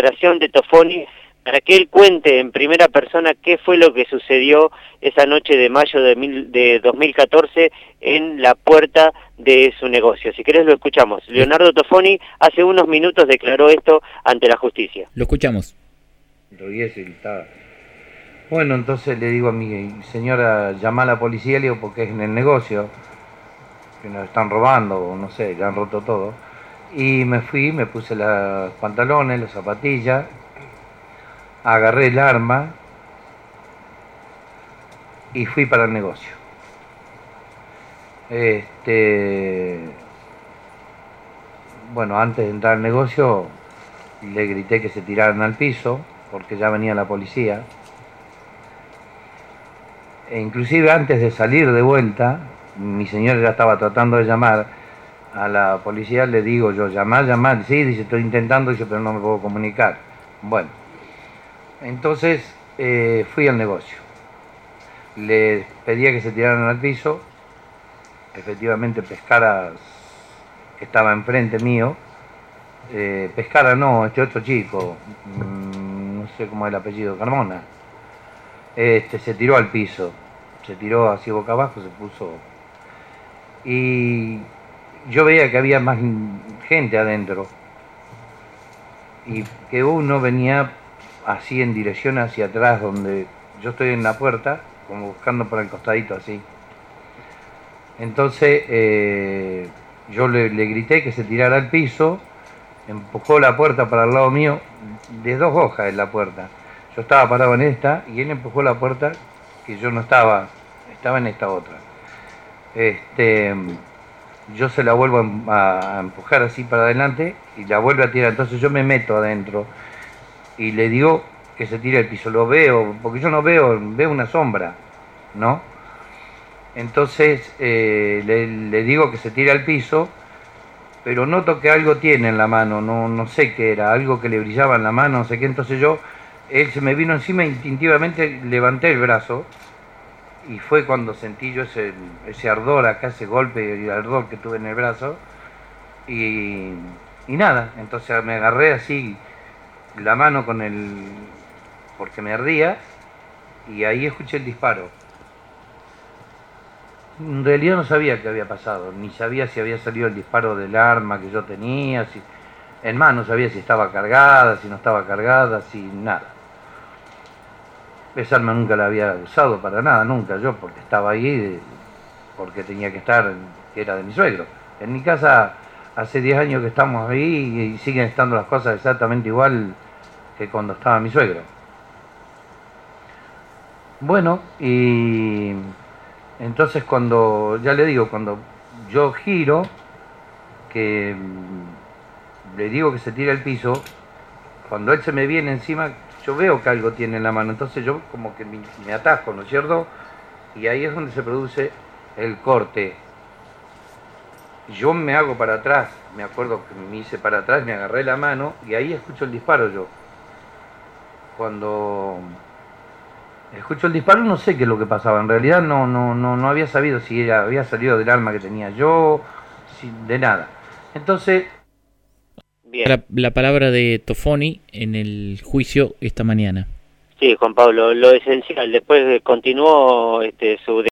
declaración de Tofoni para que él cuente en primera persona qué fue lo que sucedió esa noche de mayo de, de 2014 en la puerta de su negocio. Si querés lo escuchamos. Leonardo Tofoni hace unos minutos declaró esto ante la justicia. Lo escuchamos. Bueno, entonces le digo a mi señora, llama a la policía, le digo, porque es en el negocio, que nos están robando, no sé, ya han roto todo. Y me fui, me puse los pantalones, las zapatillas, agarré el arma y fui para el negocio. Este, bueno, antes de entrar al negocio le grité que se tiraran al piso porque ya venía la policía. E inclusive antes de salir de vuelta, mi señora ya estaba tratando de llamar a la policía, le digo yo, llamar, llamar, sí, dice, estoy intentando, dice, pero no me puedo comunicar. Bueno, entonces eh, fui al negocio. Le pedía que se tiraran al piso. Efectivamente, Pescara estaba enfrente mío. Eh, Pescara no, este otro chico, mm, no sé cómo es el apellido, Carmona. Este, se tiró al piso. Se tiró así boca abajo, se puso. Y yo veía que había más gente adentro. Y que uno venía así en dirección hacia atrás, donde yo estoy en la puerta, como buscando por el costadito así. Entonces eh, yo le, grité que se tirara al piso, empujó la puerta para el lado mío, de dos hojas en la puerta. Yo estaba parado en esta y él empujó la puerta que yo no estaba, estaba en esta otra. Este, yo se la vuelvo a empujar así para adelante y la vuelvo a tirar. Entonces yo me meto adentro y le digo que se tire al piso. Lo veo, porque yo no veo, veo una sombra, ¿no? Entonces eh, le, digo que se tire al piso, pero noto que algo tiene en la mano, no, no sé qué era, algo que le brillaba en la mano, no sé qué. Entonces yo, él se me vino encima instintivamente levanté el brazo y fue cuando sentí yo ese, ese ardor acá, ese golpe y el ardor que tuve en el brazo. Y, y nada, entonces me agarré así la mano con el... porque me ardía y ahí escuché el disparo. En realidad no sabía qué había pasado, ni sabía si había salido el disparo del arma que yo tenía, si... en más no sabía si estaba cargada, si no estaba cargada, si nada. Esa arma nunca la había usado para nada, nunca yo, porque estaba ahí, porque tenía que estar, que era de mi suegro. En mi casa hace 10 años que estamos ahí y siguen estando las cosas exactamente igual que cuando estaba mi suegro. Bueno, y entonces cuando, ya le digo, cuando yo giro, que le digo que se tira al piso, cuando él se me viene encima, yo veo que algo tiene en la mano, entonces yo como que me, atajo, ¿no es cierto? Y ahí es donde se produce el corte. Yo me hago para atrás, me acuerdo que me hice para atrás, me agarré la mano y ahí escucho el disparo yo cuando escucho el disparo no sé qué es lo que pasaba. En realidad no, no, no, no había sabido si había salido del arma que tenía yo, de nada. Entonces... La, la, palabra de Tofoni en el juicio esta mañana. Sí, Juan Pablo, lo esencial. Después continuó este, su